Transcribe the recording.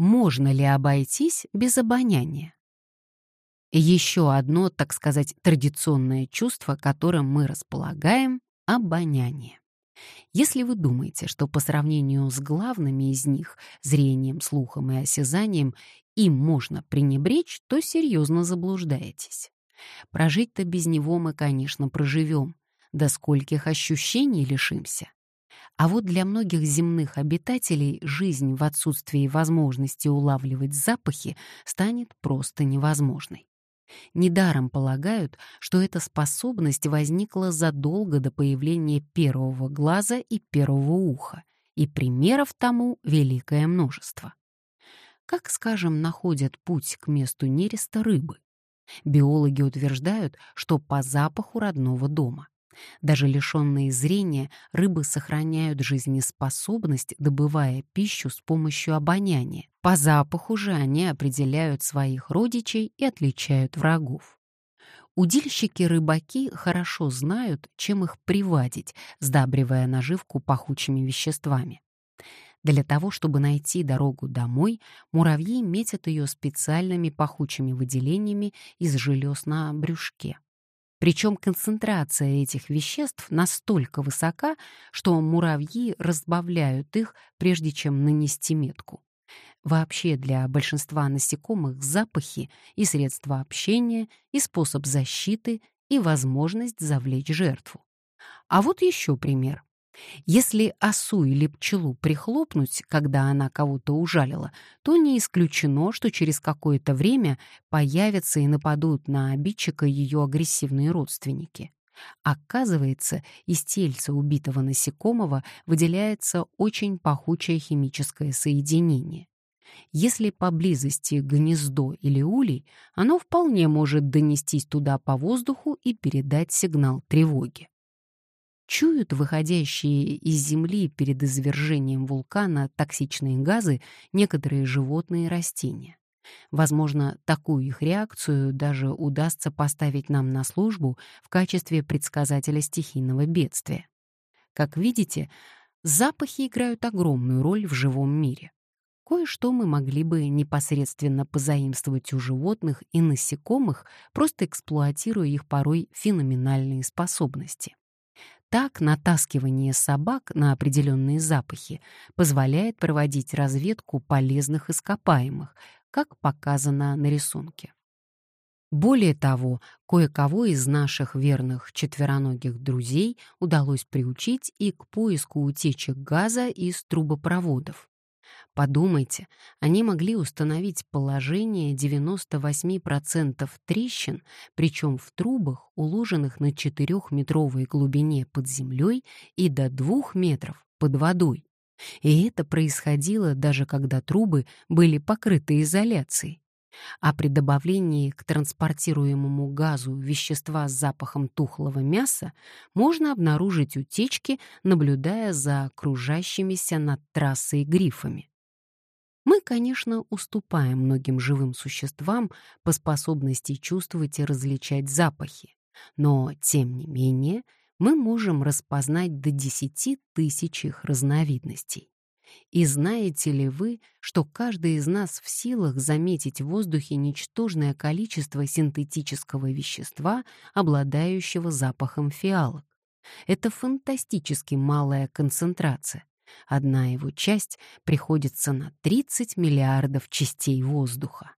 Можно ли обойтись без обоняния? Еще одно, так сказать, традиционное чувство, которым мы располагаем — обоняние. Если вы думаете, что по сравнению с главными из них, зрением, слухом и осязанием, им можно пренебречь, то серьезно заблуждаетесь. Прожить-то без него мы, конечно, проживем, до скольких ощущений лишимся. А вот для многих земных обитателей жизнь в отсутствии возможности улавливать запахи станет просто невозможной. Недаром полагают, что эта способность возникла задолго до появления первого глаза и первого уха, и примеров тому великое множество. Как, скажем, находят путь к месту нереста рыбы? Биологи утверждают, что по запаху родного дома. Даже лишенные зрения, рыбы сохраняют жизнеспособность, добывая пищу с помощью обоняния. По запаху же они определяют своих родичей и отличают врагов. Удильщики-рыбаки хорошо знают, чем их приводить, сдабривая наживку пахучими веществами. Для того, чтобы найти дорогу домой, муравьи метят ее специальными пахучими выделениями из желез на брюшке. Причем концентрация этих веществ настолько высока, что муравьи разбавляют их, прежде чем нанести метку. Вообще для большинства насекомых запахи и средства общения, и способ защиты, и возможность завлечь жертву. А вот еще пример. Если осу или пчелу прихлопнуть, когда она кого-то ужалила, то не исключено, что через какое-то время появятся и нападут на обидчика ее агрессивные родственники. Оказывается, из тельца убитого насекомого выделяется очень пахучее химическое соединение. Если поблизости гнездо или улей, оно вполне может донестись туда по воздуху и передать сигнал тревоги чуют выходящие из земли перед извержением вулкана токсичные газы некоторые животные и растения. Возможно, такую их реакцию даже удастся поставить нам на службу в качестве предсказателя стихийного бедствия. Как видите, запахи играют огромную роль в живом мире. Кое-что мы могли бы непосредственно позаимствовать у животных и насекомых, просто эксплуатируя их порой феноменальные способности. Так натаскивание собак на определенные запахи позволяет проводить разведку полезных ископаемых, как показано на рисунке. Более того, кое-кого из наших верных четвероногих друзей удалось приучить и к поиску утечек газа из трубопроводов. Подумайте, они могли установить положение 98% трещин, причем в трубах, уложенных на 4-метровой глубине под землей и до 2 метров под водой. И это происходило даже когда трубы были покрыты изоляцией. А при добавлении к транспортируемому газу вещества с запахом тухлого мяса можно обнаружить утечки, наблюдая за кружащимися над трассой грифами. Мы, конечно, уступаем многим живым существам по способности чувствовать и различать запахи, но, тем не менее, мы можем распознать до 10 тысяч их разновидностей. И знаете ли вы, что каждый из нас в силах заметить в воздухе ничтожное количество синтетического вещества, обладающего запахом фиалок? Это фантастически малая концентрация. Одна его часть приходится на 30 миллиардов частей воздуха.